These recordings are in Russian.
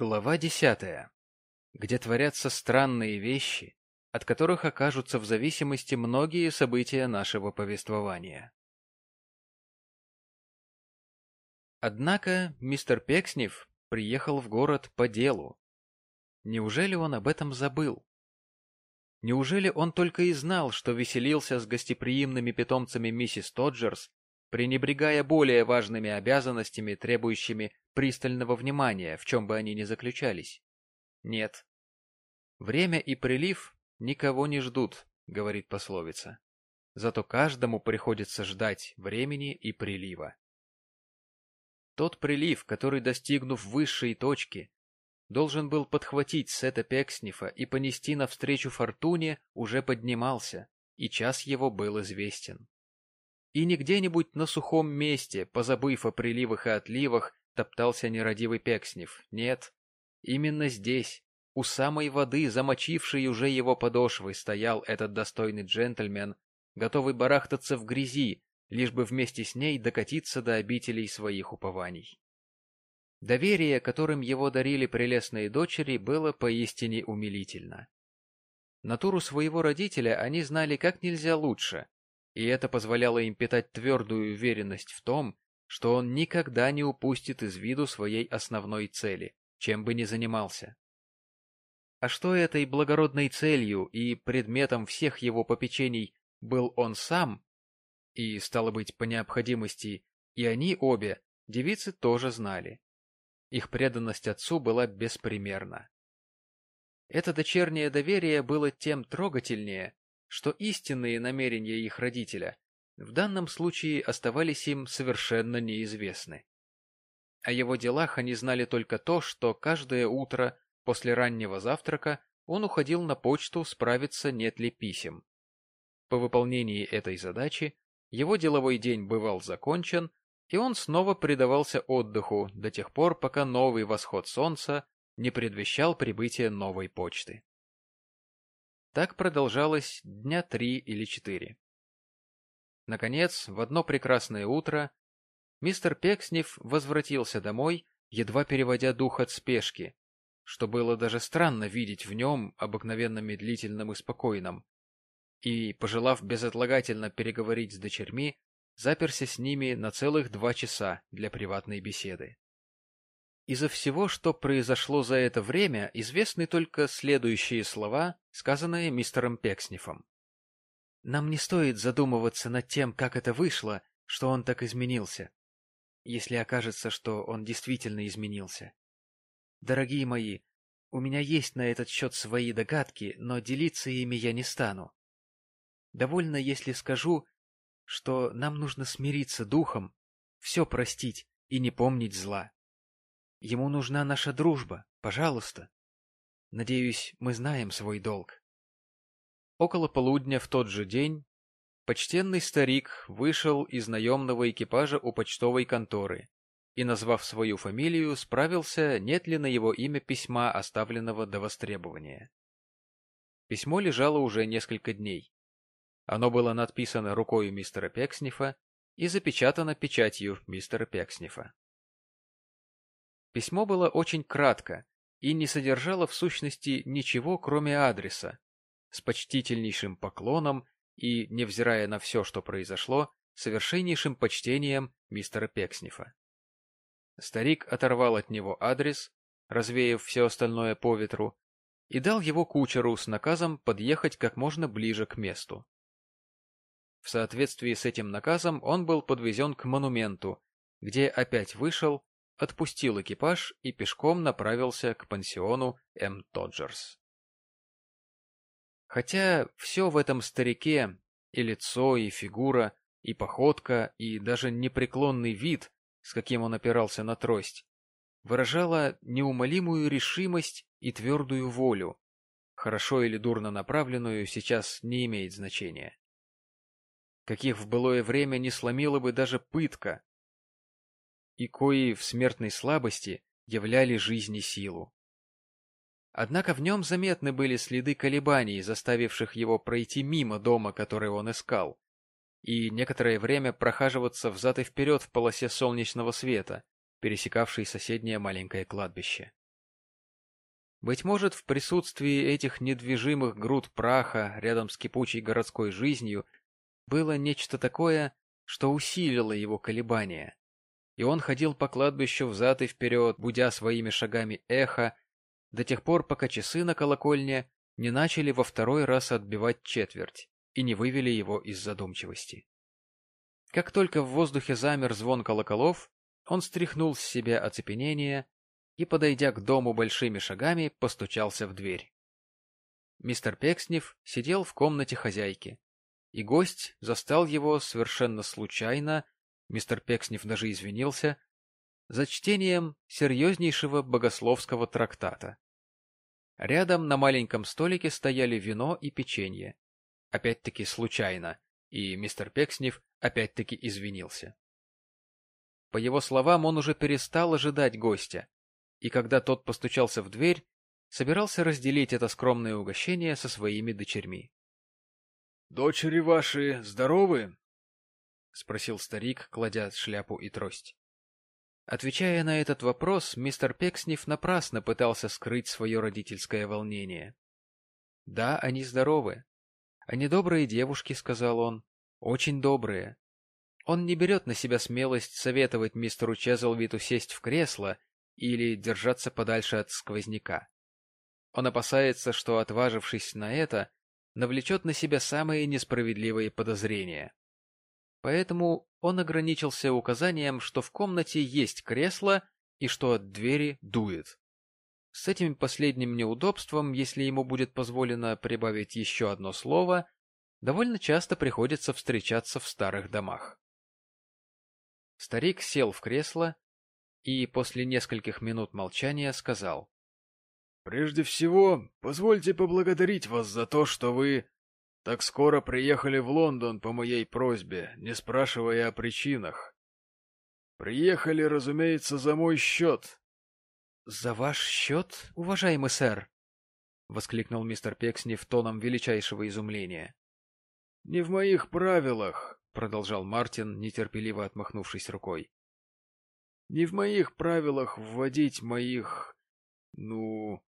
Глава десятая, где творятся странные вещи, от которых окажутся в зависимости многие события нашего повествования. Однако мистер Пекснев приехал в город по делу. Неужели он об этом забыл? Неужели он только и знал, что веселился с гостеприимными питомцами миссис Тоджерс, пренебрегая более важными обязанностями, требующими пристального внимания, в чем бы они ни заключались? Нет. Время и прилив никого не ждут, говорит пословица. Зато каждому приходится ждать времени и прилива. Тот прилив, который, достигнув высшей точки, должен был подхватить Сета Пекснифа и понести навстречу фортуне, уже поднимался, и час его был известен. И не где-нибудь на сухом месте, позабыв о приливах и отливах, топтался нерадивый Пекснев. Нет, именно здесь, у самой воды, замочившей уже его подошвы, стоял этот достойный джентльмен, готовый барахтаться в грязи, лишь бы вместе с ней докатиться до обителей своих упований. Доверие, которым его дарили прелестные дочери, было поистине умилительно. Натуру своего родителя они знали как нельзя лучше, и это позволяло им питать твердую уверенность в том, что он никогда не упустит из виду своей основной цели, чем бы ни занимался. А что этой благородной целью и предметом всех его попечений был он сам, и, стало быть, по необходимости, и они обе, девицы тоже знали. Их преданность отцу была беспримерна. Это дочернее доверие было тем трогательнее, что истинные намерения их родителя в данном случае оставались им совершенно неизвестны. О его делах они знали только то, что каждое утро после раннего завтрака он уходил на почту справиться, нет ли писем. По выполнении этой задачи его деловой день бывал закончен, и он снова предавался отдыху до тех пор, пока новый восход солнца не предвещал прибытие новой почты. Так продолжалось дня три или четыре. Наконец, в одно прекрасное утро, мистер Пекснев возвратился домой, едва переводя дух от спешки, что было даже странно видеть в нем, обыкновенно медлительным и спокойным, и, пожелав безотлагательно переговорить с дочерьми, заперся с ними на целых два часа для приватной беседы. Из-за всего, что произошло за это время, известны только следующие слова, сказанные мистером Пекснифом. «Нам не стоит задумываться над тем, как это вышло, что он так изменился, если окажется, что он действительно изменился. Дорогие мои, у меня есть на этот счет свои догадки, но делиться ими я не стану. Довольно, если скажу, что нам нужно смириться духом, все простить и не помнить зла. Ему нужна наша дружба, пожалуйста. Надеюсь, мы знаем свой долг. Около полудня в тот же день почтенный старик вышел из наемного экипажа у почтовой конторы и, назвав свою фамилию, справился, нет ли на его имя письма, оставленного до востребования. Письмо лежало уже несколько дней. Оно было надписано рукой мистера Пекснифа и запечатано печатью мистера Пекснифа. Письмо было очень кратко и не содержало в сущности ничего, кроме адреса, с почтительнейшим поклоном и, невзирая на все, что произошло, совершеннейшим почтением мистера Пекснифа. Старик оторвал от него адрес, развеяв все остальное по ветру, и дал его кучеру с наказом подъехать как можно ближе к месту. В соответствии с этим наказом он был подвезен к монументу, где опять вышел, отпустил экипаж и пешком направился к пансиону М. Тоджерс. Хотя все в этом старике, и лицо, и фигура, и походка, и даже непреклонный вид, с каким он опирался на трость, выражало неумолимую решимость и твердую волю, хорошо или дурно направленную сейчас не имеет значения каких в былое время не сломила бы даже пытка, и кои в смертной слабости являли жизни силу. Однако в нем заметны были следы колебаний, заставивших его пройти мимо дома, который он искал, и некоторое время прохаживаться взад и вперед в полосе солнечного света, пересекавшей соседнее маленькое кладбище. Быть может, в присутствии этих недвижимых груд праха рядом с кипучей городской жизнью было нечто такое, что усилило его колебания. И он ходил по кладбищу взад и вперед, будя своими шагами эхо, до тех пор, пока часы на колокольне не начали во второй раз отбивать четверть и не вывели его из задумчивости. Как только в воздухе замер звон колоколов, он стряхнул с себя оцепенение и, подойдя к дому большими шагами, постучался в дверь. Мистер Пекснев сидел в комнате хозяйки, и гость застал его совершенно случайно, мистер Пекснев даже извинился, за чтением серьезнейшего богословского трактата. Рядом на маленьком столике стояли вино и печенье. Опять-таки случайно, и мистер Пекснев опять-таки извинился. По его словам, он уже перестал ожидать гостя, и когда тот постучался в дверь, собирался разделить это скромное угощение со своими дочерьми. — Дочери ваши здоровы? — спросил старик, кладя шляпу и трость. Отвечая на этот вопрос, мистер Пекснев напрасно пытался скрыть свое родительское волнение. — Да, они здоровы. Они добрые девушки, — сказал он. — Очень добрые. Он не берет на себя смелость советовать мистеру Чезлвиту сесть в кресло или держаться подальше от сквозняка. Он опасается, что, отважившись на это, навлечет на себя самые несправедливые подозрения. Поэтому он ограничился указанием, что в комнате есть кресло и что от двери дует. С этим последним неудобством, если ему будет позволено прибавить еще одно слово, довольно часто приходится встречаться в старых домах. Старик сел в кресло и после нескольких минут молчания сказал. — Прежде всего, позвольте поблагодарить вас за то, что вы так скоро приехали в Лондон по моей просьбе, не спрашивая о причинах. Приехали, разумеется, за мой счет. — За ваш счет, уважаемый сэр? — воскликнул мистер Пекснев тоном величайшего изумления. — Не в моих правилах, — продолжал Мартин, нетерпеливо отмахнувшись рукой. — Не в моих правилах вводить моих, ну,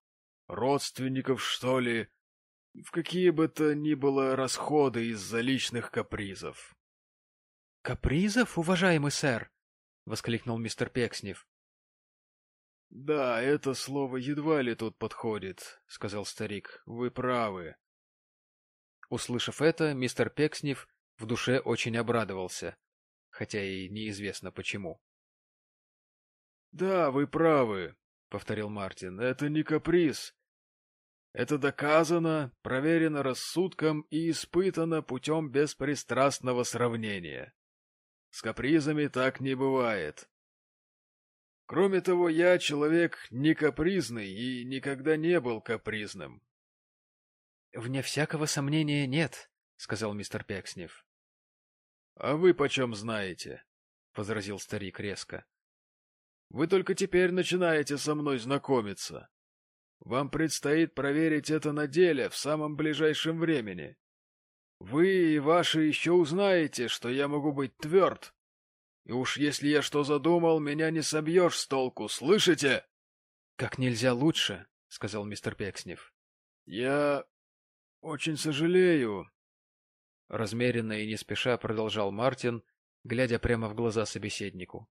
родственников, что ли, в какие бы то ни было расходы из-за личных капризов. — Капризов, уважаемый сэр? — воскликнул мистер Пекснев. — Да, это слово едва ли тут подходит, — сказал старик. — Вы правы. Услышав это, мистер Пекснев в душе очень обрадовался, хотя и неизвестно почему. — Да, вы правы, — повторил Мартин. — Это не каприз, это доказано, проверено рассудком и испытано путем беспристрастного сравнения. С капризами так не бывает. Кроме того, я человек не капризный и никогда не был капризным. — Вне всякого сомнения нет, — сказал мистер Пекснев. — А вы почем знаете? — возразил старик резко. — Вы только теперь начинаете со мной знакомиться. Вам предстоит проверить это на деле в самом ближайшем времени. Вы и ваши еще узнаете, что я могу быть тверд. И уж если я что задумал, меня не собьешь с толку, слышите? — Как нельзя лучше, — сказал мистер Пекснев. — Я очень сожалею. Размеренно и не спеша продолжал Мартин, глядя прямо в глаза собеседнику.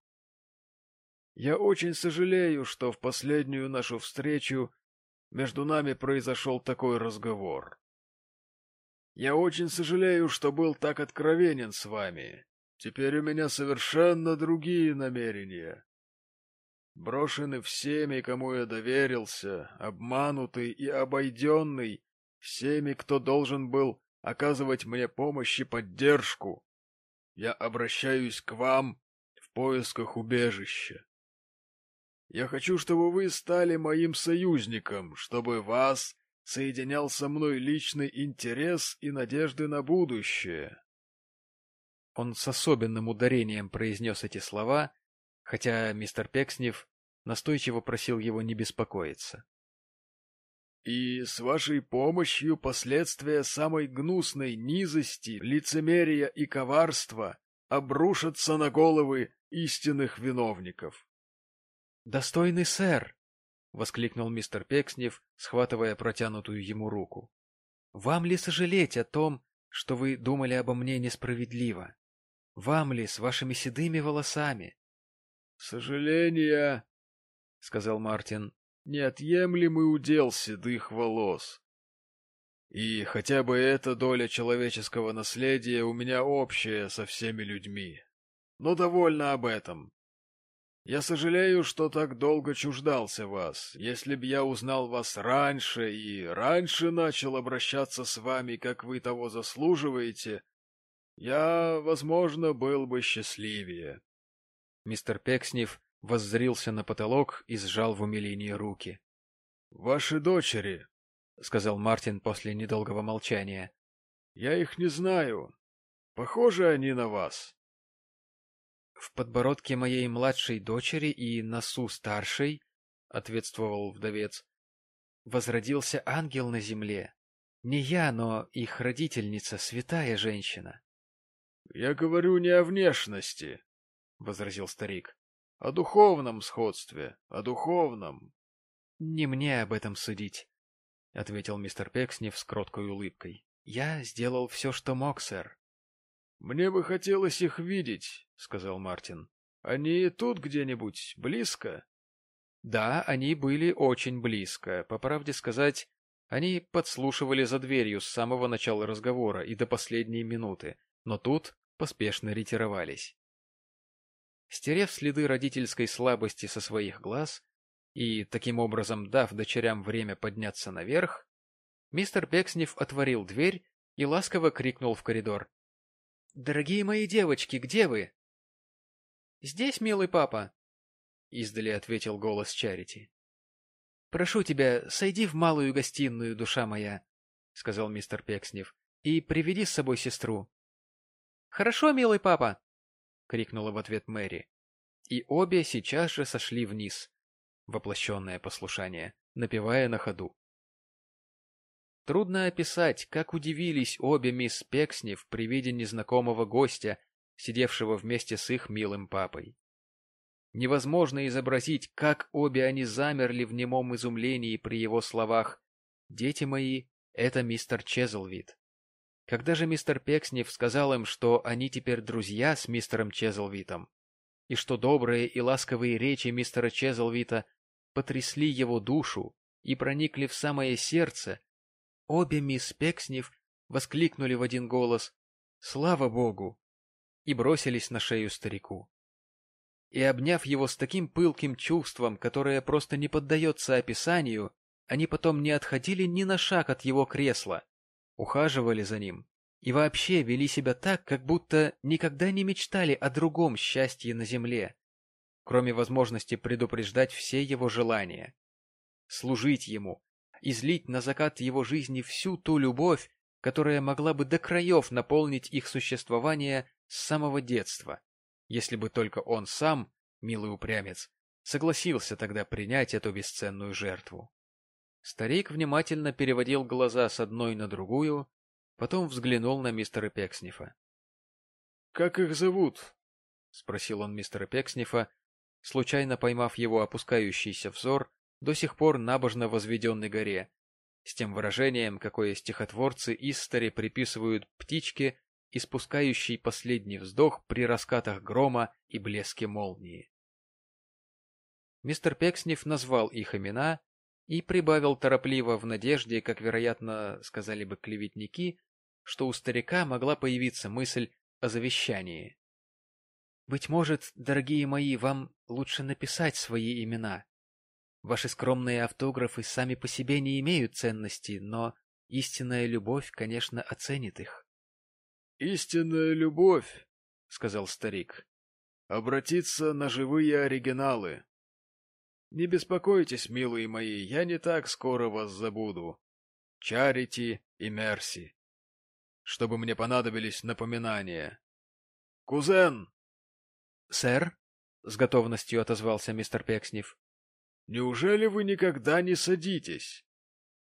— Я очень сожалею, что в последнюю нашу встречу между нами произошел такой разговор. Я очень сожалею, что был так откровенен с вами. Теперь у меня совершенно другие намерения. Брошенный всеми, кому я доверился, обманутый и обойденный, всеми, кто должен был оказывать мне помощь и поддержку, я обращаюсь к вам в поисках убежища. Я хочу, чтобы вы стали моим союзником, чтобы вас соединял со мной личный интерес и надежды на будущее. Он с особенным ударением произнес эти слова, хотя мистер Пекснев настойчиво просил его не беспокоиться. И с вашей помощью последствия самой гнусной низости, лицемерия и коварства обрушатся на головы истинных виновников. — Достойный сэр, — воскликнул мистер Пекснев, схватывая протянутую ему руку. — Вам ли сожалеть о том, что вы думали обо мне несправедливо? Вам ли с вашими седыми волосами? — Сожаления, — сказал Мартин, — неотъемлемый удел седых волос. И хотя бы эта доля человеческого наследия у меня общая со всеми людьми. Но довольно об этом. Я сожалею, что так долго чуждался вас. Если б я узнал вас раньше и раньше начал обращаться с вами, как вы того заслуживаете, я, возможно, был бы счастливее. Мистер Пекснев воззрился на потолок и сжал в умилении руки. — Ваши дочери, — сказал Мартин после недолгого молчания. — Я их не знаю. Похожи они на вас. В подбородке моей младшей дочери и носу старшей, — ответствовал вдовец, — возродился ангел на земле. Не я, но их родительница, святая женщина. — Я говорю не о внешности, — возразил старик, — о духовном сходстве, о духовном. — Не мне об этом судить, — ответил мистер Пекснев с кроткой улыбкой. — Я сделал все, что мог, сэр. — Мне бы хотелось их видеть, — сказал Мартин. — Они тут где-нибудь, близко? — Да, они были очень близко. По правде сказать, они подслушивали за дверью с самого начала разговора и до последней минуты, но тут поспешно ретировались. Стерев следы родительской слабости со своих глаз и, таким образом, дав дочерям время подняться наверх, мистер Пекснев отворил дверь и ласково крикнул в коридор. — Дорогие мои девочки, где вы? — Здесь, милый папа, — издали ответил голос Чарити. — Прошу тебя, сойди в малую гостиную, душа моя, — сказал мистер Пекснев, — и приведи с собой сестру. — Хорошо, милый папа, — крикнула в ответ Мэри. И обе сейчас же сошли вниз, воплощенное послушание, напевая на ходу. Трудно описать, как удивились обе мисс Пекснев при виде незнакомого гостя, сидевшего вместе с их милым папой. Невозможно изобразить, как обе они замерли в немом изумлении при его словах «Дети мои, это мистер Чезлвид». Когда же мистер Пекснев сказал им, что они теперь друзья с мистером Чезлвитом, и что добрые и ласковые речи мистера Чезлвита потрясли его душу и проникли в самое сердце, обе мисс Пекснев воскликнули в один голос «Слава Богу!» и бросились на шею старику. И, обняв его с таким пылким чувством, которое просто не поддается описанию, они потом не отходили ни на шаг от его кресла, ухаживали за ним и вообще вели себя так, как будто никогда не мечтали о другом счастье на земле, кроме возможности предупреждать все его желания, служить ему, излить на закат его жизни всю ту любовь, которая могла бы до краев наполнить их существование с самого детства, если бы только он сам, милый упрямец, согласился тогда принять эту бесценную жертву. Старик внимательно переводил глаза с одной на другую, потом взглянул на мистера Пекснифа. — Как их зовут? — спросил он мистера Пекснифа, случайно поймав его опускающийся взор до сих пор набожно возведенной горе, с тем выражением, какое стихотворцы Истори приписывают птичке, испускающей последний вздох при раскатах грома и блеске молнии. Мистер Пекснев назвал их имена и прибавил торопливо в надежде, как, вероятно, сказали бы клеветники, что у старика могла появиться мысль о завещании. Быть может, дорогие мои, вам лучше написать свои имена. Ваши скромные автографы сами по себе не имеют ценности, но истинная любовь, конечно, оценит их. — Истинная любовь, — сказал старик, — обратиться на живые оригиналы. Не беспокойтесь, милые мои, я не так скоро вас забуду. Чарити и Мерси. Чтобы мне понадобились напоминания. Кузен, «Сэр?» — с готовностью отозвался мистер Пекснев. «Неужели вы никогда не садитесь?»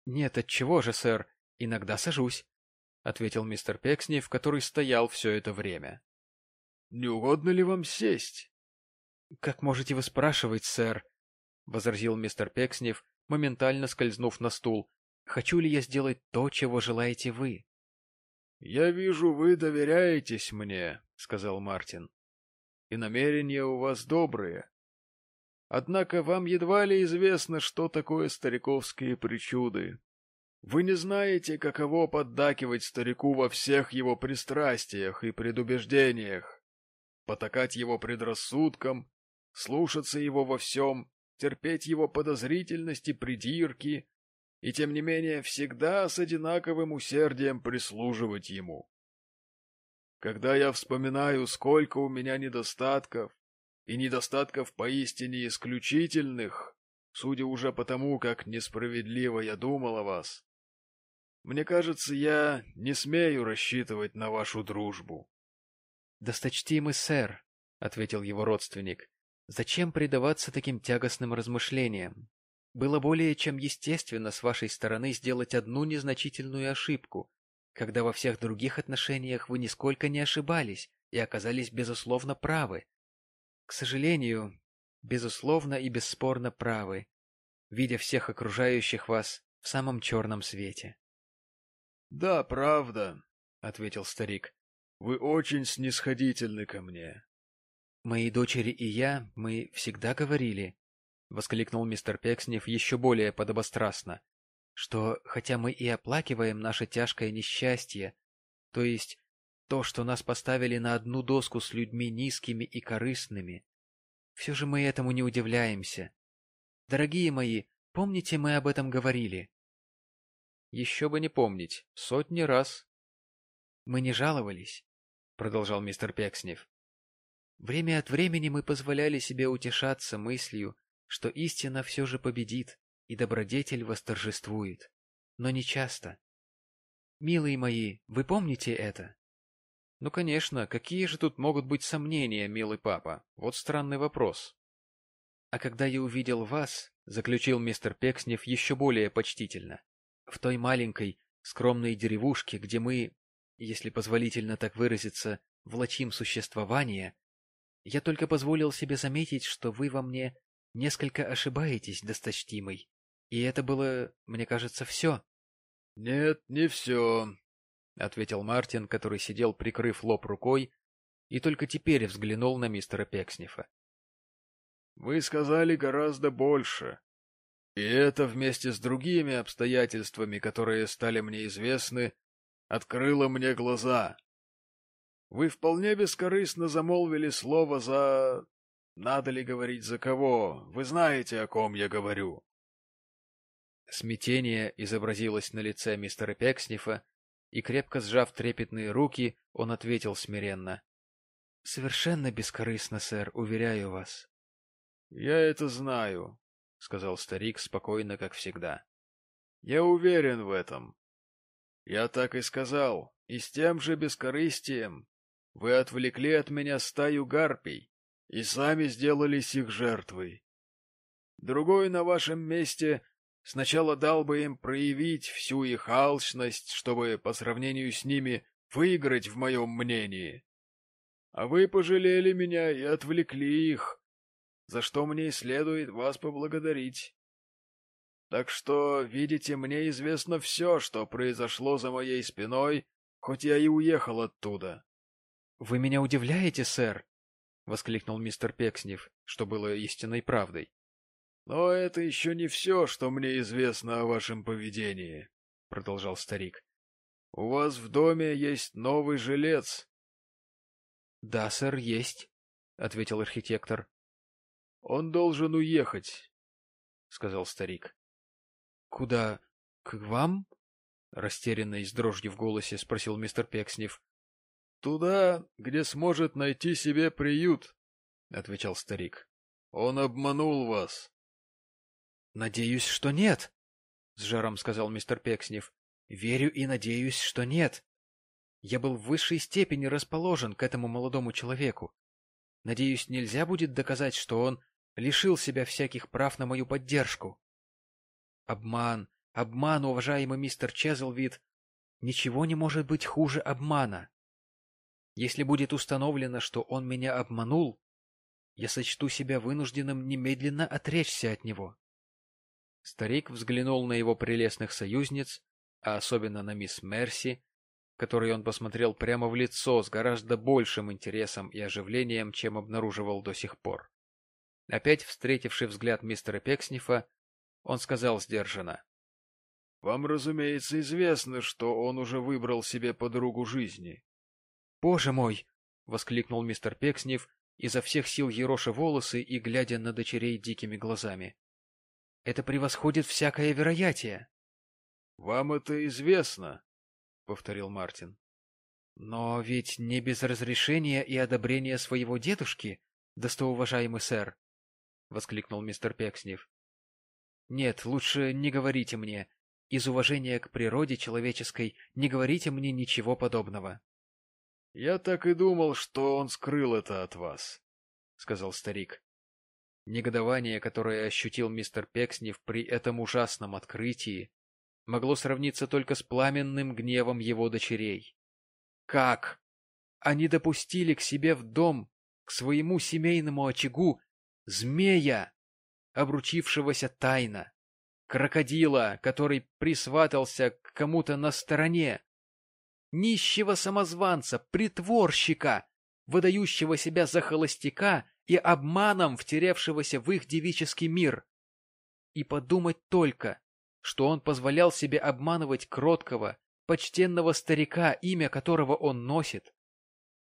«Нет, отчего же, сэр, иногда сажусь», — ответил мистер Пекснев, который стоял все это время. «Не угодно ли вам сесть?» «Как можете вы спрашивать, сэр? возразил мистер Пекснев, моментально скользнув на стул. «Хочу ли я сделать то, чего желаете вы?» «Я вижу, вы доверяетесь мне», — сказал Мартин. «И намерения у вас добрые. Однако вам едва ли известно, что такое стариковские причуды. Вы не знаете, каково поддакивать старику во всех его пристрастиях и предубеждениях, потакать его предрассудкам, слушаться его во всем, терпеть его подозрительность и придирки, и тем не менее всегда с одинаковым усердием прислуживать ему. Когда я вспоминаю, сколько у меня недостатков, и недостатков поистине исключительных, судя уже по тому, как несправедливо я думал о вас, мне кажется, я не смею рассчитывать на вашу дружбу. — Досточтимый сэр, — ответил его родственник, — зачем предаваться таким тягостным размышлениям? Было более чем естественно с вашей стороны сделать одну незначительную ошибку, когда во всех других отношениях вы нисколько не ошибались и оказались безусловно правы. К сожалению, безусловно и бесспорно правы, видя всех окружающих вас в самом черном свете. — Да, правда, — ответил старик. — Вы очень снисходительны ко мне. — Мои дочери и я, мы всегда говорили, — воскликнул мистер Пекснев еще более подобострастно, — что, хотя мы и оплакиваем наше тяжкое несчастье, то есть то, что нас поставили на одну доску с людьми низкими и корыстными, все же мы этому не удивляемся. Дорогие мои, помните, мы об этом говорили? — Еще бы не помнить, сотни раз. — Мы не жаловались, — продолжал мистер Пекснев. Время от времени мы позволяли себе утешаться мыслью, что истина все же победит, и добродетель восторжествует. Но не часто. Милые мои, вы помните это? Ну, конечно, какие же тут могут быть сомнения, милый папа? Вот странный вопрос. А когда я увидел вас, заключил мистер Пекснев еще более почтительно, в той маленькой, скромной деревушке, где мы, если позволительно так выразиться, влачим существование, я только позволил себе заметить, что вы во мне Несколько ошибаетесь, досточтимый. И это было, мне кажется, все. — Нет, не все, — ответил Мартин, который сидел, прикрыв лоб рукой, и только теперь взглянул на мистера Пекснифа. — Вы сказали гораздо больше. И это вместе с другими обстоятельствами, которые стали мне известны, открыло мне глаза. Вы вполне бескорыстно замолвили слово за надо ли говорить за кого? Вы знаете, о ком я говорю. Смятение изобразилось на лице мистера Пекснифа, и, крепко сжав трепетные руки, он ответил смиренно. — Совершенно бескорыстно, сэр, уверяю вас. — Я это знаю, — сказал старик спокойно, как всегда. — Я уверен в этом. Я так и сказал, и с тем же бескорыстием вы отвлекли от меня стаю гарпий и сами сделались их жертвой. Другой на вашем месте сначала дал бы им проявить всю их алчность, чтобы по сравнению с ними выиграть в моем мнении. А вы пожалели меня и отвлекли их, за что мне и следует вас поблагодарить. Так что, видите, мне известно все, что произошло за моей спиной, хоть я и уехал оттуда. — Вы меня удивляете, сэр, воскликнул мистер Пекснев, что было истинной правдой. — Но это еще не все, что мне известно о вашем поведении, — продолжал старик. — У вас в доме есть новый жилец. — Да, сэр, есть, — ответил архитектор. — Он должен уехать, — сказал старик. — Куда? К вам? — растерянно и с дрожью в голосе спросил мистер Пекснев. — Туда, где сможет найти себе приют, — отвечал старик. — Он обманул вас. — Надеюсь, что нет, — с жаром сказал мистер Пекснев. — Верю и надеюсь, что нет. Я был в высшей степени расположен к этому молодому человеку. Надеюсь, нельзя будет доказать, что он лишил себя всяких прав на мою поддержку. Обман, обман, уважаемый мистер Чезлвид, ничего не может быть хуже обмана. Если будет установлено, что он меня обманул, я сочту себя вынужденным немедленно отречься от него. Старик взглянул на его прелестных союзниц, а особенно на мисс Мерси, которой он посмотрел прямо в лицо с гораздо большим интересом и оживлением, чем обнаруживал до сих пор. Опять встретивший взгляд мистера Пекснифа, он сказал сдержанно. — Вам, разумеется, известно, что он уже выбрал себе подругу жизни. — Боже мой! — воскликнул мистер Пекснев, изо всех сил ероша волосы и глядя на дочерей дикими глазами. — Это превосходит всякое вероятие. — Вам это известно, — повторил Мартин. — Но ведь не без разрешения и одобрения своего дедушки, достоуважаемый сэр, — воскликнул мистер Пекснев. — Нет, лучше не говорите мне. Из уважения к природе человеческой не говорите мне ничего подобного. — Я так и думал, что он скрыл это от вас, — сказал старик. Негодование, которое ощутил мистер Пекснев при этом ужасном открытии, могло сравниться только с пламенным гневом его дочерей. Как? Они допустили к себе в дом, к своему семейному очагу, змея, обручившегося тайно, крокодила, который присватался к кому-то на стороне, нищего самозванца, притворщика, выдающего себя за холостяка и обманом втеревшегося в их девический мир. И подумать только, что он позволял себе обманывать кроткого, почтенного старика, имя которого он носит,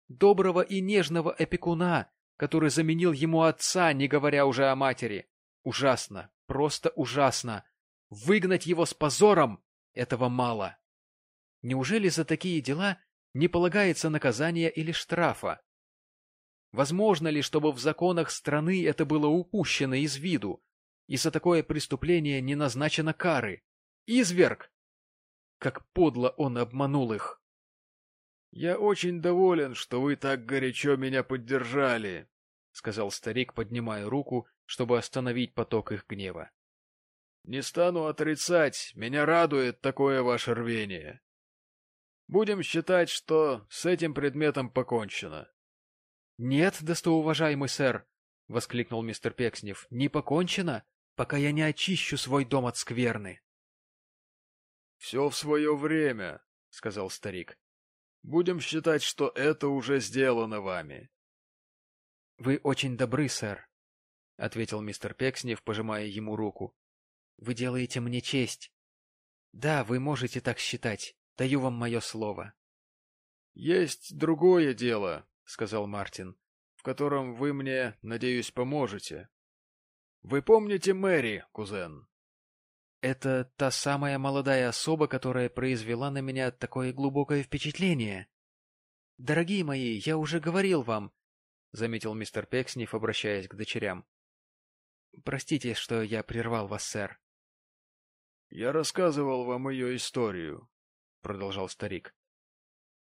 доброго и нежного опекуна, который заменил ему отца, не говоря уже о матери. Ужасно, просто ужасно. Выгнать его с позором — этого мало. Неужели за такие дела не полагается наказание или штрафа? Возможно ли, чтобы в законах страны это было упущено из виду, и за такое преступление не назначено кары? Изверг! Как подло он обманул их! — Я очень доволен, что вы так горячо меня поддержали, — сказал старик, поднимая руку, чтобы остановить поток их гнева. — Не стану отрицать, меня радует такое ваше рвение. Будем считать, что с этим предметом покончено. — Нет, достоуважаемый сэр, — воскликнул мистер Пекснев, — не покончено, пока я не очищу свой дом от скверны. — Все в свое время, — сказал старик. — Будем считать, что это уже сделано вами. — Вы очень добры, сэр, — ответил мистер Пекснев, пожимая ему руку. — Вы делаете мне честь. Да, вы можете так считать. Даю вам мое слово. — Есть другое дело, — сказал Мартин, — в котором вы мне, надеюсь, поможете. Вы помните Мэри, кузен? — Это та самая молодая особа, которая произвела на меня такое глубокое впечатление. — Дорогие мои, я уже говорил вам, — заметил мистер Пекснев, обращаясь к дочерям. — Простите, что я прервал вас, сэр. — Я рассказывал вам ее историю, — продолжал старик. —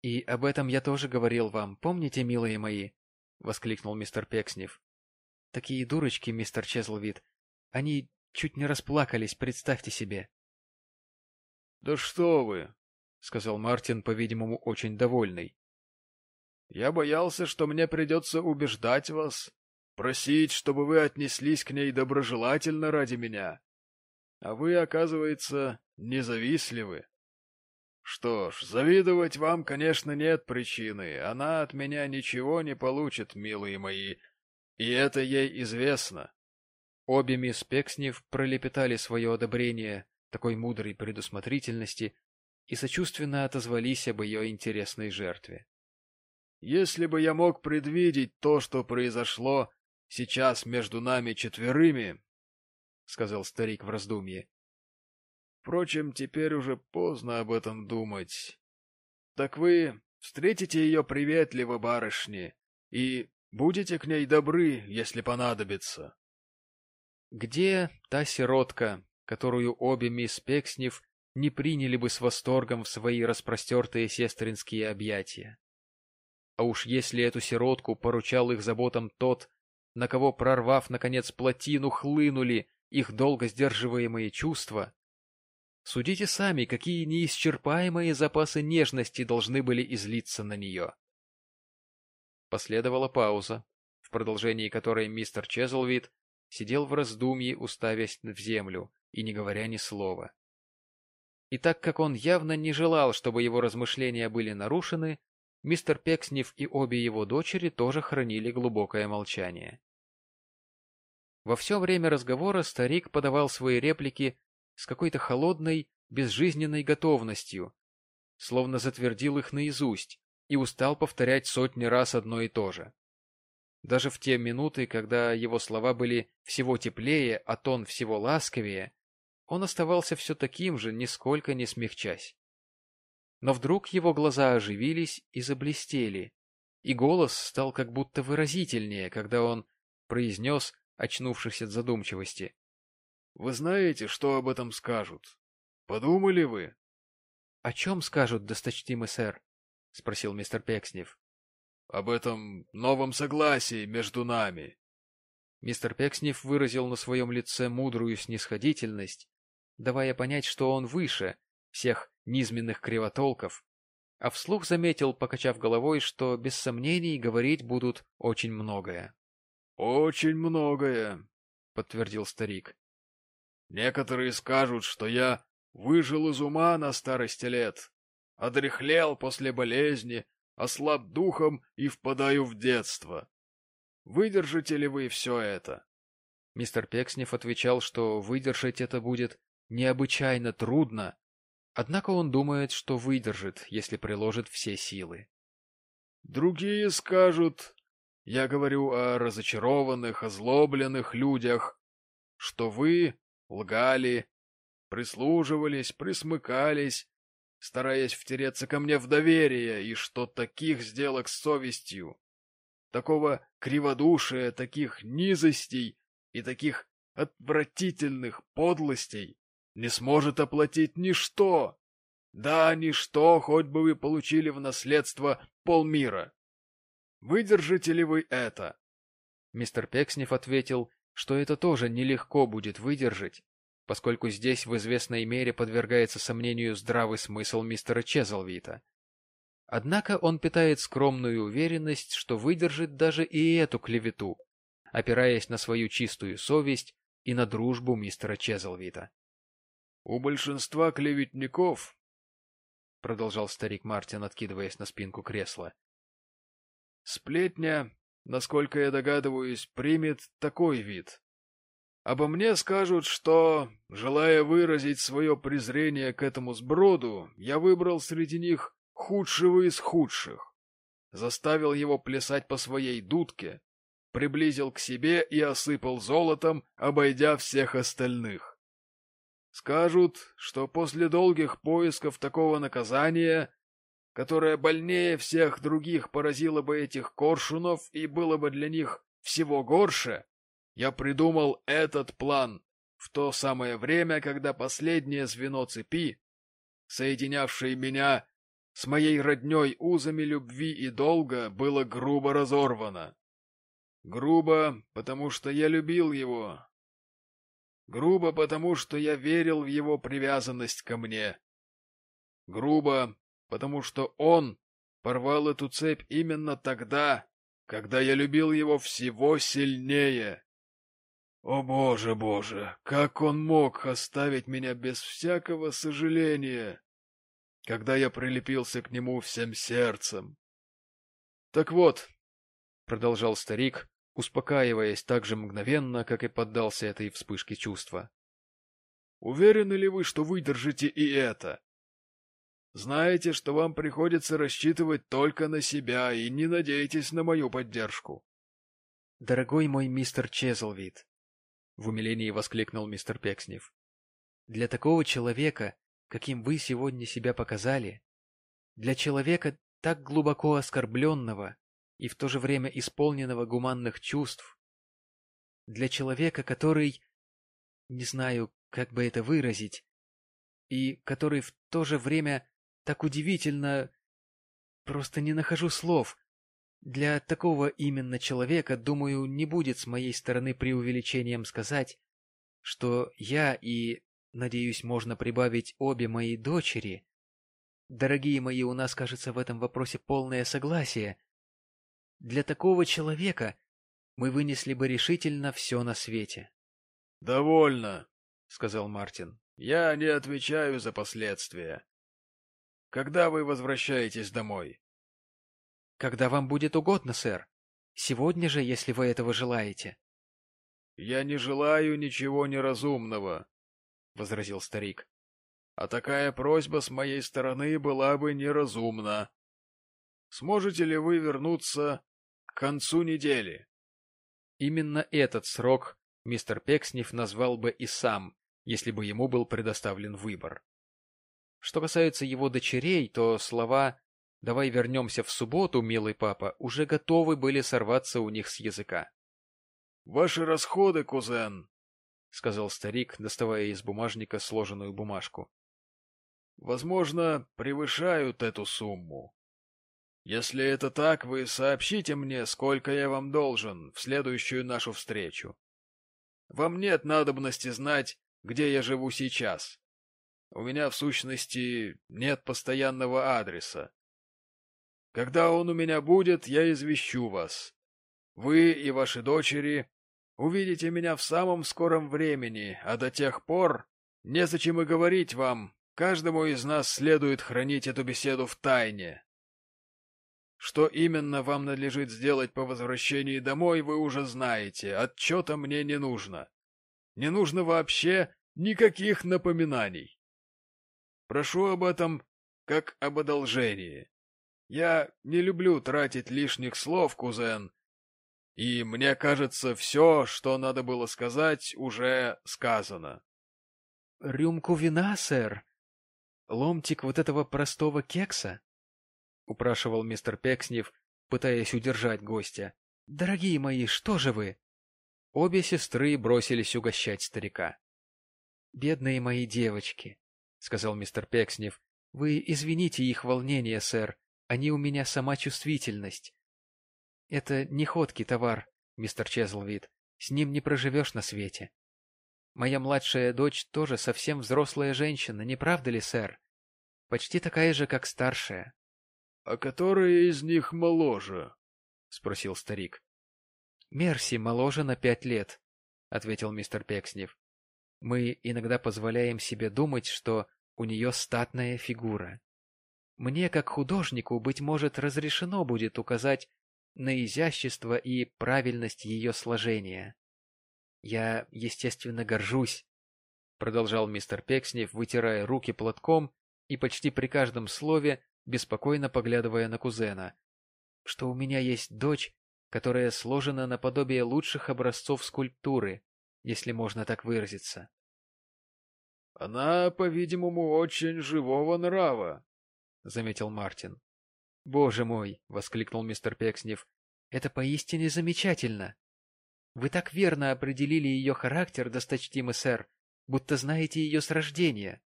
И об этом я тоже говорил вам, помните, милые мои? — воскликнул мистер Пекснев. — Такие дурочки, мистер Чезлвид. Они чуть не расплакались, представьте себе. — Да что вы! — сказал Мартин, по-видимому, очень довольный. — Я боялся, что мне придется убеждать вас, просить, чтобы вы отнеслись к ней доброжелательно ради меня. А вы, оказывается, независливы. Что ж, завидовать вам, конечно, нет причины. Она от меня ничего не получит, милые мои, и это ей известно. Обе мисс Пекснев пролепетали свое одобрение такой мудрой предусмотрительности и сочувственно отозвались об ее интересной жертве. Если бы я мог предвидеть то, что произошло сейчас между нами четверыми, — сказал старик в раздумье, Впрочем, теперь уже поздно об этом думать. Так вы встретите ее приветливо, барышни, и будете к ней добры, если понадобится. Где та сиротка, которую обе мисс Пекснев не приняли бы с восторгом в свои распростертые сестринские объятия? А уж если эту сиротку поручал их заботам тот, на кого, прорвав, наконец, плотину, хлынули их долго сдерживаемые чувства, Судите сами, какие неисчерпаемые запасы нежности должны были излиться на нее. Последовала пауза, в продолжении которой мистер Чезлвид сидел в раздумье, уставясь в землю и не говоря ни слова. И так как он явно не желал, чтобы его размышления были нарушены, мистер Пекснев и обе его дочери тоже хранили глубокое молчание. Во все время разговора старик подавал свои реплики с какой-то холодной, безжизненной готовностью, словно затвердил их наизусть и устал повторять сотни раз одно и то же. Даже в те минуты, когда его слова были всего теплее, а тон всего ласковее, он оставался все таким же, нисколько не смягчась. Но вдруг его глаза оживились и заблестели, и голос стал как будто выразительнее, когда он произнес, очнувшись от задумчивости. — Вы знаете, что об этом скажут? Подумали вы? — О чем скажут, досточтимый сэр? — спросил мистер Пекснев. — Об этом новом согласии между нами. Мистер Пекснев выразил на своем лице мудрую снисходительность, давая понять, что он выше всех низменных кривотолков, а вслух заметил, покачав головой, что без сомнений говорить будут очень многое. — Очень многое, — подтвердил старик. — Некоторые скажут, что я выжил из ума на старости лет, одряхлел после болезни, ослаб духом и впадаю в детство. Выдержите ли вы все это? Мистер Пекснев отвечал, что выдержать это будет необычайно трудно, однако он думает, что выдержит, если приложит все силы. Другие скажут, я говорю о разочарованных, озлобленных людях, что вы лгали, прислуживались, присмыкались, стараясь втереться ко мне в доверие, и что таких сделок с совестью, такого криводушия, таких низостей и таких отвратительных подлостей не сможет оплатить ничто. Да, ничто, хоть бы вы получили в наследство полмира. Выдержите ли вы это? Мистер Пекснев ответил, что это тоже нелегко будет выдержать, поскольку здесь в известной мере подвергается сомнению здравый смысл мистера Чезлвита. Однако он питает скромную уверенность, что выдержит даже и эту клевету, опираясь на свою чистую совесть и на дружбу мистера Чезлвита. У большинства клеветников, — продолжал старик Мартин, откидываясь на спинку кресла, — сплетня, насколько я догадываюсь, примет такой вид. Обо мне скажут, что, желая выразить свое презрение к этому сброду, я выбрал среди них худшего из худших, заставил его плясать по своей дудке, приблизил к себе и осыпал золотом, обойдя всех остальных. Скажут, что после долгих поисков такого наказания, которое больнее всех других поразило бы этих коршунов и было бы для них всего горше, я придумал этот план в то самое время, когда последнее звено цепи, соединявшее меня с моей родней узами любви и долга, было грубо разорвано. Грубо, потому что я любил его, Грубо, потому что я верил в его привязанность ко мне. Грубо, потому что он порвал эту цепь именно тогда, когда я любил его всего сильнее. О, Боже, Боже, как он мог оставить меня без всякого сожаления, когда я прилепился к нему всем сердцем? Так вот, — продолжал старик, успокаиваясь так же мгновенно, как и поддался этой вспышке чувства. «Уверены ли вы, что выдержите и это? Знаете, что вам приходится рассчитывать только на себя и не надейтесь на мою поддержку». «Дорогой мой мистер Чезлвид!» — в умилении воскликнул мистер Пекснев. «Для такого человека, каким вы сегодня себя показали, для человека так глубоко оскорбленного, и в то же время исполненного гуманных чувств. Для человека, который... Не знаю, как бы это выразить. И который в то же время так удивительно... Просто не нахожу слов. Для такого именно человека, думаю, не будет с моей стороны преувеличением сказать, что я и, надеюсь, можно прибавить обе мои дочери... Дорогие мои, у нас, кажется, в этом вопросе полное согласие — для такого человека мы вынесли бы решительно все на свете. — Довольно, — сказал Мартин. — Я не отвечаю за последствия. Когда вы возвращаетесь домой? — Когда вам будет угодно, сэр. Сегодня же, если вы этого желаете. — Я не желаю ничего неразумного, — возразил старик. — А такая просьба с моей стороны была бы неразумна. Сможете ли вы вернуться к концу недели? Именно этот срок мистер Пекснев назвал бы и сам, если бы ему был предоставлен выбор. Что касается его дочерей, то слова «давай вернемся в субботу, милый папа» уже готовы были сорваться у них с языка. — Ваши расходы, кузен, — сказал старик, доставая из бумажника сложенную бумажку, — возможно, превышают эту сумму. Если это так, вы сообщите мне, сколько я вам должен в следующую нашу встречу. Вам нет надобности знать, где я живу сейчас. У меня, в сущности, нет постоянного адреса. Когда он у меня будет, я извещу вас. Вы и ваши дочери увидите меня в самом скором времени, а до тех пор незачем и говорить вам, каждому из нас следует хранить эту беседу в тайне. Что именно вам надлежит сделать по возвращении домой, вы уже знаете, отчета мне не нужно. Не нужно вообще никаких напоминаний. Прошу об этом как об одолжении. Я не люблю тратить лишних слов, кузен, и мне кажется, все, что надо было сказать, уже сказано. — Рюмку вина, сэр? Ломтик вот этого простого кекса? — упрашивал мистер Пекснев, пытаясь удержать гостя. — Дорогие мои, что же вы? Обе сестры бросились угощать старика. — Бедные мои девочки, — сказал мистер Пекснев, — вы извините их волнение, сэр, они у меня сама чувствительность. Это не ходкий товар, мистер Чезлвид, с ним не проживешь на свете. Моя младшая дочь тоже совсем взрослая женщина, не правда ли, сэр? Почти такая же, как старшая. — А которая из них моложе? — спросил старик. — Мерси моложе на пять лет, — ответил мистер Пекснев. — Мы иногда позволяем себе думать, что у нее статная фигура. Мне, как художнику, быть может, разрешено будет указать на изящество и правильность ее сложения. Я, естественно, горжусь, — продолжал мистер Пекснев, вытирая руки платком и почти при каждом слове беспокойно поглядывая на кузена, что у меня есть дочь, которая сложена наподобие лучших образцов скульптуры, если можно так выразиться. — Она, по-видимому, очень живого нрава, — заметил Мартин. — Боже мой! — воскликнул мистер Пекснев. — Это поистине замечательно! Вы так верно определили ее характер, досточтимый сэр, будто знаете ее с рождения.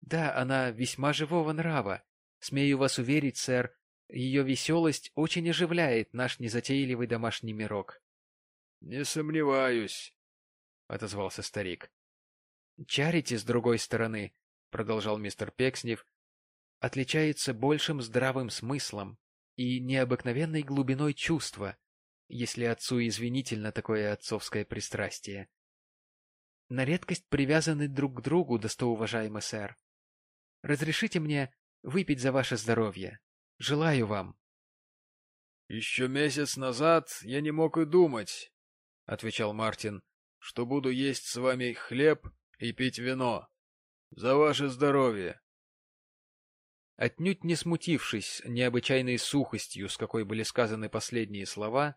Да, она весьма живого нрава, Смею вас уверить, сэр, ее веселость очень оживляет наш незатейливый домашний мирок. — Не сомневаюсь, — отозвался старик. — Чарити, с другой стороны, — продолжал мистер Пекснев, — отличается большим здравым смыслом и необыкновенной глубиной чувства, если отцу извинительно такое отцовское пристрастие. На редкость привязаны друг к другу, достоуважаемый сэр. Разрешите мне выпить за ваше здоровье. Желаю вам. — Еще месяц назад я не мог и думать, — отвечал Мартин, — что буду есть с вами хлеб и пить вино. За ваше здоровье. Отнюдь не смутившись необычайной сухостью, с какой были сказаны последние слова,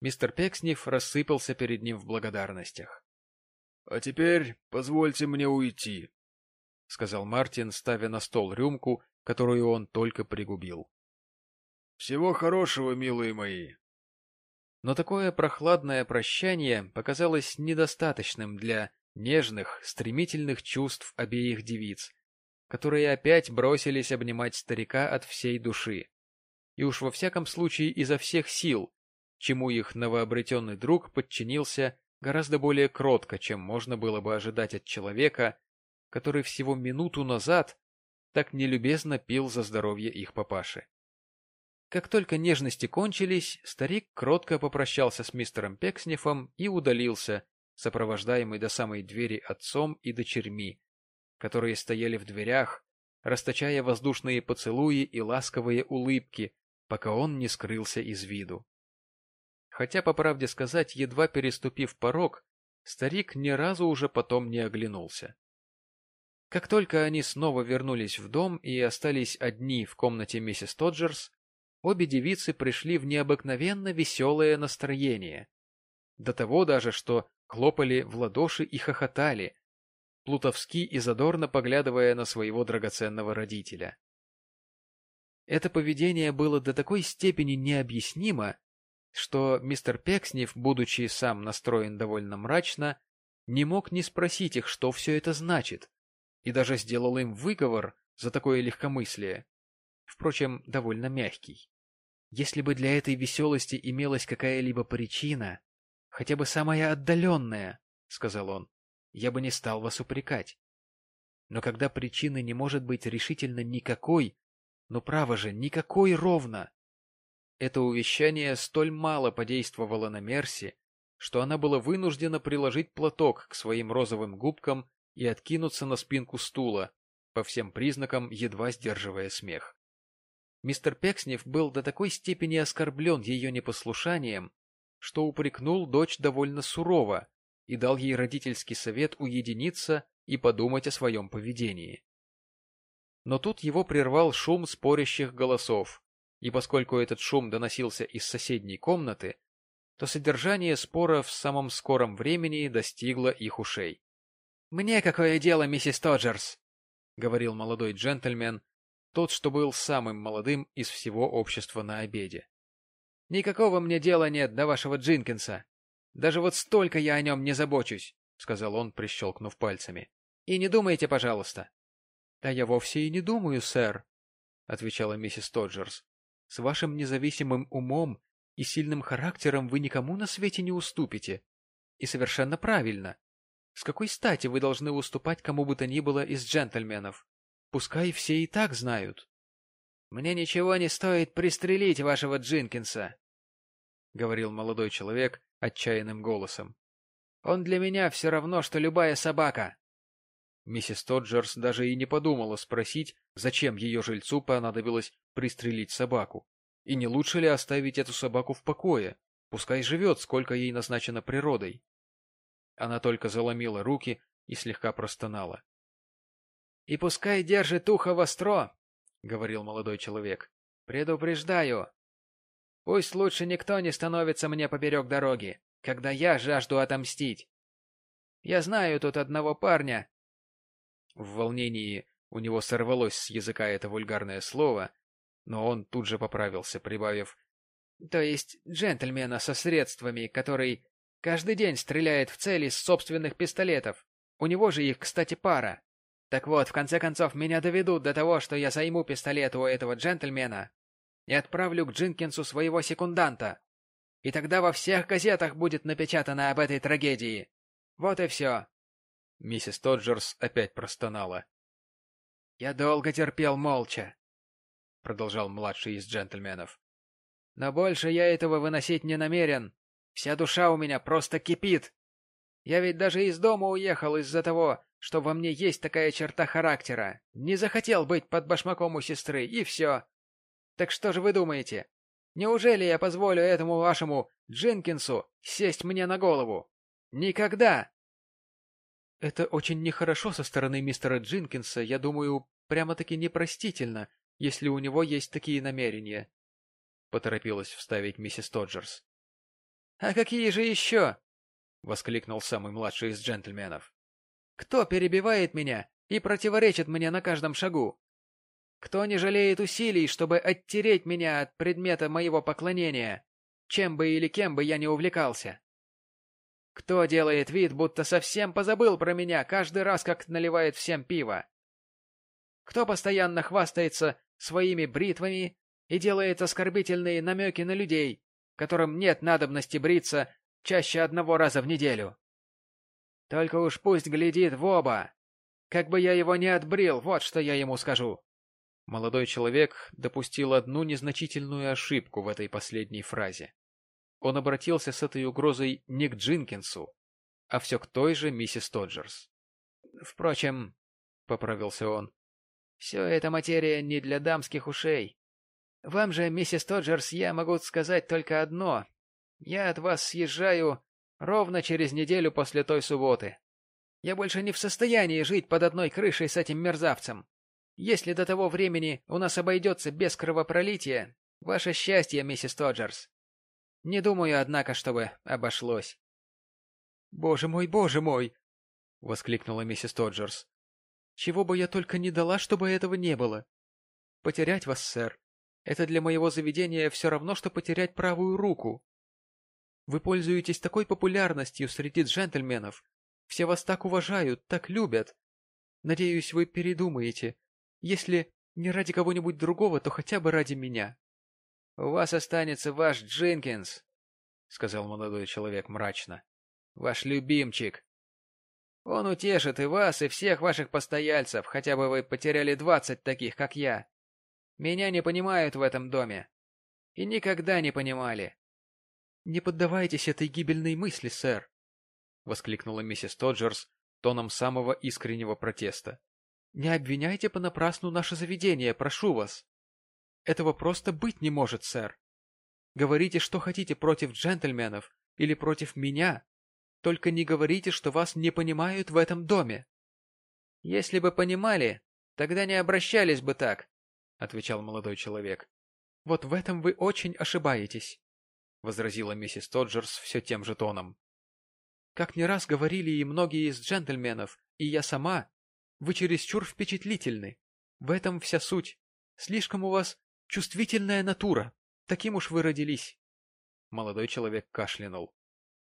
мистер Пекснев рассыпался перед ним в благодарностях. — А теперь позвольте мне уйти, — сказал Мартин, ставя на стол рюмку которую он только пригубил. «Всего хорошего, милые мои!» Но такое прохладное прощание показалось недостаточным для нежных, стремительных чувств обеих девиц, которые опять бросились обнимать старика от всей души. И уж во всяком случае изо всех сил, чему их новообретенный друг подчинился гораздо более кротко, чем можно было бы ожидать от человека, который всего минуту назад так нелюбезно пил за здоровье их папаши. Как только нежности кончились, старик кротко попрощался с мистером Пекснифом и удалился, сопровождаемый до самой двери отцом и дочерьми, которые стояли в дверях, расточая воздушные поцелуи и ласковые улыбки, пока он не скрылся из виду. Хотя, по правде сказать, едва переступив порог, старик ни разу уже потом не оглянулся. Как только они снова вернулись в дом и остались одни в комнате миссис Тоджерс, обе девицы пришли в необыкновенно веселое настроение. До того даже, что хлопали в ладоши и хохотали, плутовски и задорно поглядывая на своего драгоценного родителя. Это поведение было до такой степени необъяснимо, что мистер Пекснев, будучи сам настроен довольно мрачно, не мог не спросить их, что все это значит, и даже сделал им выговор за такое легкомыслие, впрочем, довольно мягкий. Если бы для этой веселости имелась какая-либо причина, хотя бы самая отдаленная, — сказал он, — я бы не стал вас упрекать. Но когда причины не может быть решительно никакой, ну право же, никакой ровно, это увещание столь мало подействовало на Мерси, что она была вынуждена приложить платок к своим розовым губкам и откинуться на спинку стула, по всем признакам едва сдерживая смех. Мистер Пекснев был до такой степени оскорблен ее непослушанием, что упрекнул дочь довольно сурово и дал ей родительский совет уединиться и подумать о своем поведении. Но тут его прервал шум спорящих голосов, и поскольку этот шум доносился из соседней комнаты, то содержание спора в самом скором времени достигло их ушей. — Мне какое дело, миссис Тоджерс? — говорил молодой джентльмен, тот, что был самым молодым из всего общества на обеде. — Никакого мне дела нет до вашего Джинкинса. Даже вот столько я о нем не забочусь, — сказал он, прищелкнув пальцами. — И не думайте, пожалуйста. — Да я вовсе и не думаю, сэр, — отвечала миссис Тоджерс. С вашим независимым умом и сильным характером вы никому на свете не уступите. И совершенно правильно. С какой стати вы должны уступать кому бы то ни было из джентльменов? Пускай все и так знают. — Мне ничего не стоит пристрелить вашего Джинкинса, — говорил молодой человек отчаянным голосом. — Он для меня все равно, что любая собака. Миссис Тоджерс даже и не подумала спросить, зачем ее жильцу понадобилось пристрелить собаку. И не лучше ли оставить эту собаку в покое? Пускай живет, сколько ей назначено природой. Она только заломила руки и слегка простонала. — И пускай держит ухо востро, — говорил молодой человек. — Предупреждаю. Пусть лучше никто не становится мне поперек дороги, когда я жажду отомстить. Я знаю тут одного парня, в волнении у него сорвалось с языка это вульгарное слово, но он тут же поправился, прибавив «То есть джентльмена со средствами, который каждый день стреляет в цели из собственных пистолетов. У него же их, кстати, пара. Так вот, в конце концов, меня доведут до того, что я займу пистолет у этого джентльмена и отправлю к Джинкинсу своего секунданта. И тогда во всех газетах будет напечатано об этой трагедии. Вот и все. Миссис Тоджерс опять простонала. — Я долго терпел молча, — продолжал младший из джентльменов. — Но больше я этого выносить не намерен. Вся душа у меня просто кипит. Я ведь даже из дома уехал из-за того, что во мне есть такая черта характера. Не захотел быть под башмаком у сестры, и все. Так что же вы думаете? Неужели я позволю этому вашему Джинкинсу сесть мне на голову? Никогда! Это очень нехорошо со стороны мистера Джинкинса, я думаю, прямо-таки непростительно, если у него есть такие намерения. Поторопилась вставить миссис Тоджерс. — А какие же еще? — воскликнул самый младший из джентльменов. — Кто перебивает меня и противоречит мне на каждом шагу? Кто не жалеет усилий, чтобы оттереть меня от предмета моего поклонения, чем бы или кем бы я ни увлекался? Кто делает вид, будто совсем позабыл про меня каждый раз, как наливает всем пиво? Кто постоянно хвастается своими бритвами и делает оскорбительные намеки на людей, которым нет надобности бриться чаще одного раза в неделю? Только уж пусть глядит в оба. Как бы я его не отбрил, вот что я ему скажу. Молодой человек допустил одну незначительную ошибку в этой последней фразе. Он обратился с этой угрозой не к Джинкинсу, а все к той же миссис Тоджерс. «Впрочем», — поправился он, — «все эта материя не для дамских ушей. Вам же, миссис Тоджерс, я могу сказать только одно. Я от вас съезжаю ровно через неделю после той субботы. Я больше не в состоянии жить под одной крышей с этим мерзавцем. Если до того времени у нас обойдется без кровопролития, ваше счастье, миссис Тоджерс. Не думаю, однако, чтобы обошлось. — Боже мой, боже мой! — воскликнула миссис Тоджерс. — Чего бы я только не дала, чтобы этого не было. Потерять вас, сэр, это для моего заведения все равно, что потерять правую руку. Вы пользуетесь такой популярностью среди джентльменов. Все вас так уважают, так любят. Надеюсь, вы передумаете если не ради кого-нибудь другого, то хотя бы ради меня. — У вас останется ваш Джинкинс, — сказал молодой человек мрачно. — Ваш любимчик. Он утешит и вас, и всех ваших постояльцев, хотя бы вы потеряли двадцать таких, как я. Меня не понимают в этом доме. И никогда не понимали. — Не поддавайтесь этой гибельной мысли, сэр, — воскликнула миссис Тоджерс тоном самого искреннего протеста. Не обвиняйте понапрасну наше заведение, прошу вас. Этого просто быть не может, сэр. Говорите, что хотите против джентльменов или против меня, только не говорите, что вас не понимают в этом доме. — Если бы понимали, тогда не обращались бы так, — отвечал молодой человек. — Вот в этом вы очень ошибаетесь, — возразила миссис Тоджерс все тем же тоном. — Как не раз говорили и многие из джентльменов, и я сама, вы чересчур впечатлительны. В этом вся суть. Слишком у вас чувствительная натура. Таким уж вы родились. Молодой человек кашлянул.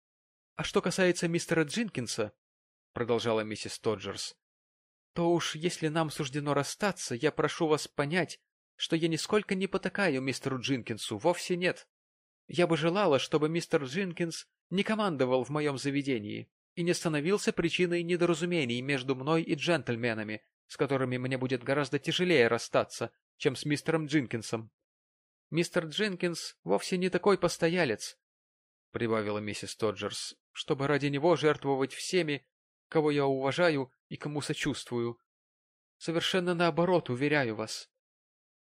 — А что касается мистера Джинкинса, — продолжала миссис Тоджерс, — то уж если нам суждено расстаться, я прошу вас понять, что я нисколько не потакаю мистеру Джинкинсу, вовсе нет. Я бы желала, чтобы мистер Джинкинс не командовал в моем заведении и не становился причиной недоразумений между мной и джентльменами, с которыми мне будет гораздо тяжелее расстаться, чем с мистером Джинкинсом. Мистер Джинкинс вовсе не такой постоялец, — прибавила миссис Тоджерс, — чтобы ради него жертвовать всеми, кого я уважаю и кому сочувствую. Совершенно наоборот, уверяю вас.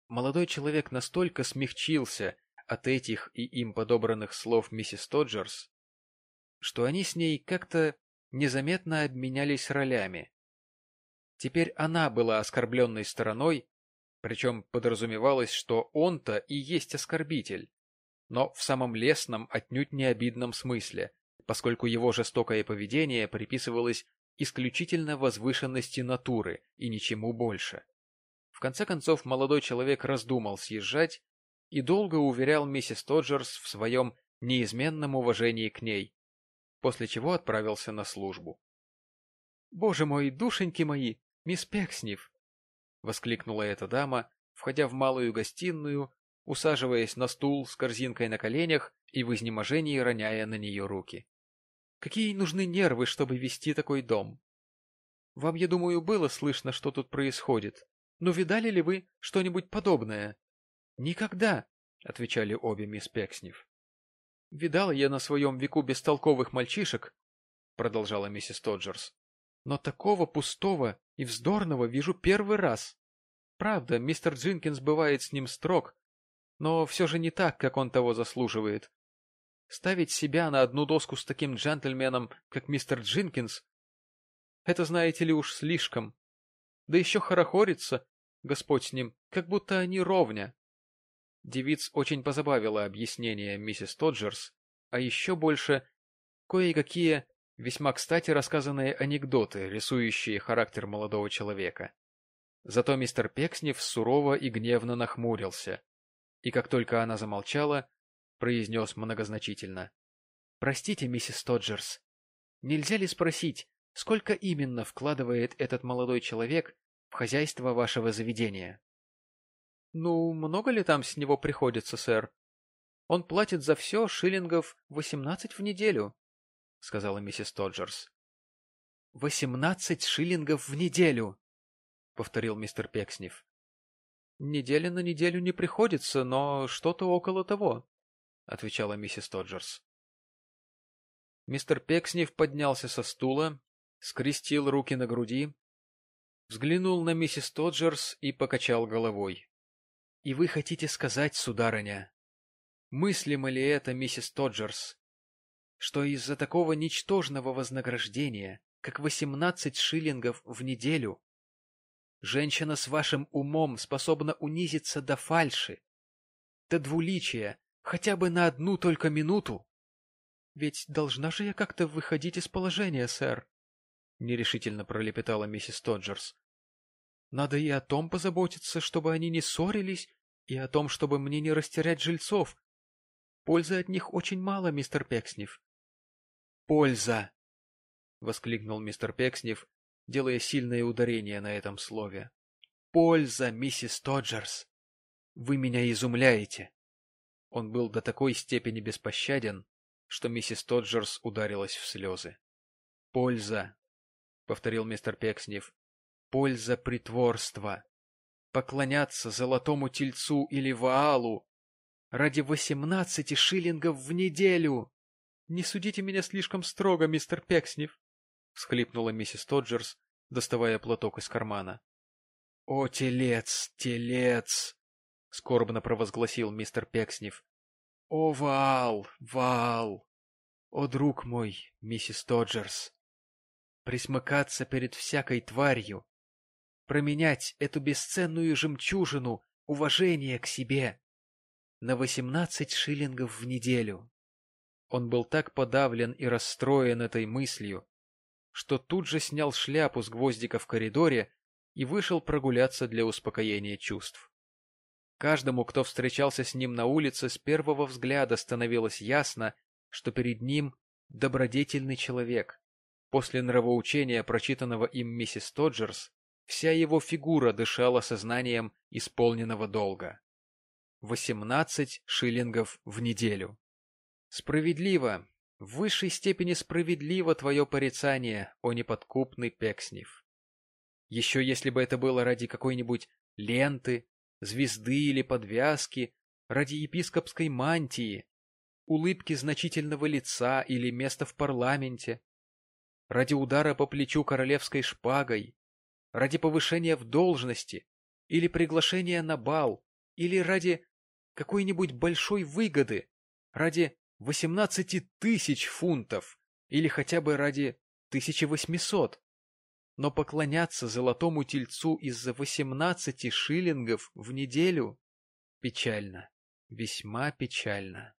Молодой человек настолько смягчился от этих и им подобранных слов миссис Тоджерс, что они с ней как-то незаметно обменялись ролями. Теперь она была оскорбленной стороной, причем подразумевалось, что он-то и есть оскорбитель, но в самом лесном, отнюдь не обидном смысле, поскольку его жестокое поведение приписывалось исключительно возвышенности натуры и ничему больше. В конце концов молодой человек раздумал съезжать и долго уверял миссис Тоджерс в своем неизменном уважении к ней, после чего отправился на службу. — Боже мой, душеньки мои, мисс Пекснев! — воскликнула эта дама, входя в малую гостиную, усаживаясь на стул с корзинкой на коленях и в изнеможении роняя на нее руки. — Какие нужны нервы, чтобы вести такой дом? Вам, я думаю, было слышно, что тут происходит. Но видали ли вы что-нибудь подобное? — Никогда, — отвечали обе мисс Пекснев. Видала я на своем веку бестолковых мальчишек, — продолжала миссис Тоджерс, — но такого пустого и вздорного вижу первый раз. Правда, мистер Джинкинс бывает с ним строг, но все же не так, как он того заслуживает. Ставить себя на одну доску с таким джентльменом, как мистер Джинкинс, это, знаете ли, уж слишком. Да еще хорохорится, Господь с ним, как будто они ровня. Девиц очень позабавило объяснение миссис Тоджерс, а еще больше кое-какие весьма кстати рассказанные анекдоты, рисующие характер молодого человека. Зато мистер Пекснев сурово и гневно нахмурился, и как только она замолчала, произнес многозначительно. — Простите, миссис Тоджерс, нельзя ли спросить, сколько именно вкладывает этот молодой человек в хозяйство вашего заведения? Ну, много ли там с него приходится, сэр? Он платит за все шиллингов восемнадцать в неделю, — сказала миссис Тоджерс. — Восемнадцать шиллингов в неделю, — повторил мистер Пекснев. — Неделя на неделю не приходится, но что-то около того, — отвечала миссис Тоджерс. Мистер Пекснев поднялся со стула, скрестил руки на груди, взглянул на миссис Тоджерс и покачал головой. — И вы хотите сказать, сударыня, мыслимо ли это, миссис Тоджерс, что из-за такого ничтожного вознаграждения, как восемнадцать шиллингов в неделю, женщина с вашим умом способна унизиться до фальши, до двуличия, хотя бы на одну только минуту? Ведь должна же я как-то выходить из положения, сэр, — нерешительно пролепетала миссис Тоджерс. Надо и о том позаботиться, чтобы они не ссорились, и о том, чтобы мне не растерять жильцов. Пользы от них очень мало, мистер Пекснев. «Польза!» — воскликнул мистер Пекснев, делая сильное ударение на этом слове. «Польза, миссис Тоджерс! Вы меня изумляете!» Он был до такой степени беспощаден, что миссис Тоджерс ударилась в слезы. «Польза!» — повторил мистер Пекснев. «Польза притворства! Поклоняться золотому тельцу или ваалу ради восемнадцати шиллингов в неделю!» — Не судите меня слишком строго, мистер Пекснев, — всхлипнула миссис Тоджерс, доставая платок из кармана. — О, телец, телец! — скорбно провозгласил мистер Пекснев. — О, Вал, Вал! О, друг мой, миссис Тоджерс! Присмыкаться перед всякой тварью, променять эту бесценную жемчужину уважение к себе на восемнадцать шиллингов в неделю. Он был так подавлен и расстроен этой мыслью, что тут же снял шляпу с гвоздика в коридоре и вышел прогуляться для успокоения чувств. Каждому, кто встречался с ним на улице, с первого взгляда становилось ясно, что перед ним добродетельный человек. После нравоучения, прочитанного им миссис Тоджерс, вся его фигура дышала сознанием исполненного долга. Восемнадцать шиллингов в неделю. Справедливо, в высшей степени справедливо твое порицание, о неподкупный Пекснев. Еще если бы это было ради какой-нибудь ленты, звезды или подвязки, ради епископской мантии, улыбки значительного лица или места в парламенте, ради удара по плечу королевской шпагой, ради повышения в должности или приглашения на бал, или ради какой-нибудь большой выгоды, ради восемнадцати тысяч фунтов или хотя бы ради тысячи восьмисот. Но поклоняться золотому тельцу из-за восемнадцати шиллингов в неделю печально, весьма печально.